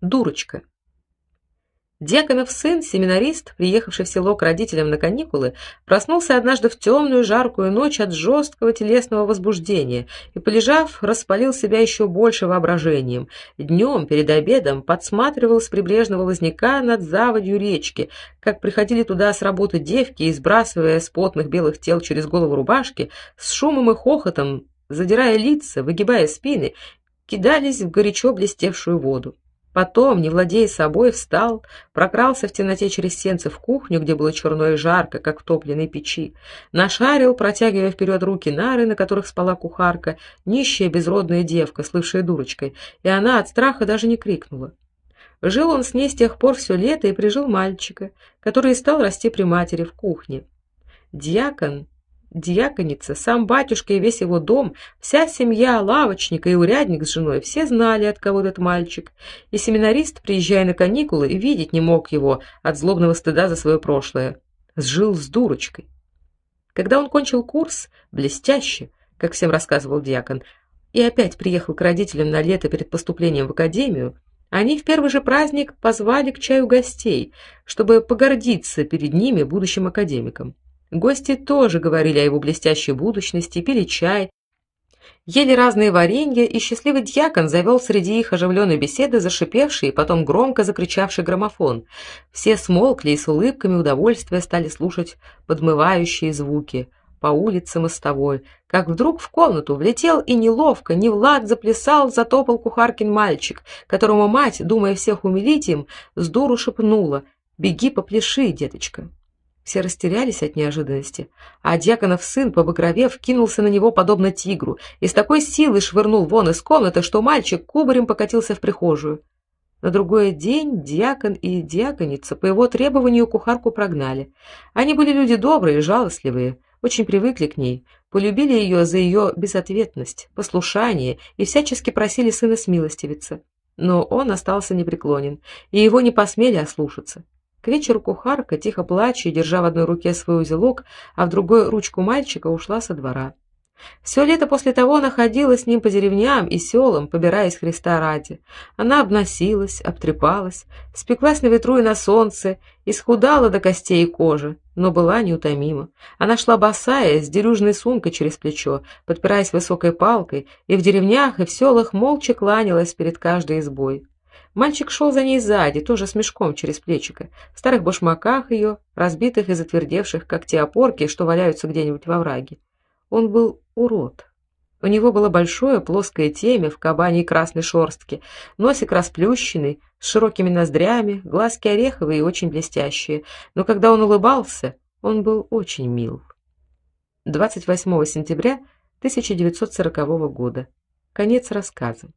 Дурочка. Дьяконов сын, семинарист, приехавший в село к родителям на каникулы, проснулся однажды в темную жаркую ночь от жесткого телесного возбуждения и, полежав, распалил себя еще больше воображением. Днем перед обедом подсматривал с прибрежного лозняка над заводью речки, как приходили туда с работы девки и, сбрасывая с потных белых тел через голову рубашки, с шумом и хохотом, задирая лица, выгибая спины, кидались в горячо блестевшую воду. Потом, не владея собой, встал, прокрался в темноте через сенцы в кухню, где было черно и жарко, как в топленой печи, нашарил, протягивая вперед руки нары, на которых спала кухарка, нищая безродная девка, слывшая дурочкой, и она от страха даже не крикнула. Жил он с ней с тех пор все лето и прижил мальчика, который стал расти при матери в кухне. Дьякон Дьяконица, сам батюшка и весь его дом, вся семья лавочника и урядник с женой все знали, от кого этот мальчик. И семинарист, приезжая на каникулы, видеть не мог его от злобного стыда за свое прошлое. Сжил с дурочкой. Когда он кончил курс, блестяще, как всем рассказывал диакон, и опять приехал к родителям на лето перед поступлением в академию, они в первый же праздник позвали к чаю гостей, чтобы погордиться перед ними будущим академиком. Гости тоже говорили о его блестящей будущности, пили чай, ели разные варенья, и счастливый дьякон завел среди их оживленной беседы зашипевший и потом громко закричавший граммофон. Все смолкли и с улыбками удовольствия стали слушать подмывающие звуки по улице мостовой, как вдруг в комнату влетел и неловко, не в лад заплясал, затопал кухаркин мальчик, которому мать, думая всех умилить им, с дуру шепнула: "Беги попляши, деточка". Все растерялись от неожиданности, а Дьяконов сын, побагровев, кинулся на него подобно тигру и с такой силой швырнул вон из комнаты, что мальчик кубарем покатился в прихожую. На другой день диакон и диаконица по его требованию кухарку прогнали. Они были люди добрые жалостливые, очень привыкли к ней, полюбили ее за ее безответность, послушание и всячески просили сына смилостивиться. Но он остался непреклонен, и его не посмели ослушаться. К вечеру кухарка, тихо плача и держа в одной руке свой узелок, а в другой ручку мальчика, ушла со двора. Все лето после того она ходила с ним по деревням и селам, побираясь Христа ради. Она обносилась, обтрепалась, спеклась на ветру и на солнце, исхудала до костей и кожи, но была неутомима. Она шла босая, с дерюжной сумкой через плечо, подпираясь высокой палкой, и в деревнях и в селах молча кланялась перед каждой избой. Мальчик шел за ней сзади, тоже с мешком через плечико, в старых башмаках ее, разбитых и затвердевших, как те опорки, что валяются где-нибудь во враге. Он был урод. У него было большое плоское темя в кабаней красной шорстке, носик расплющенный, с широкими ноздрями, глазки ореховые и очень блестящие, но когда он улыбался, он был очень мил. 28 сентября 1940 года. Конец рассказа.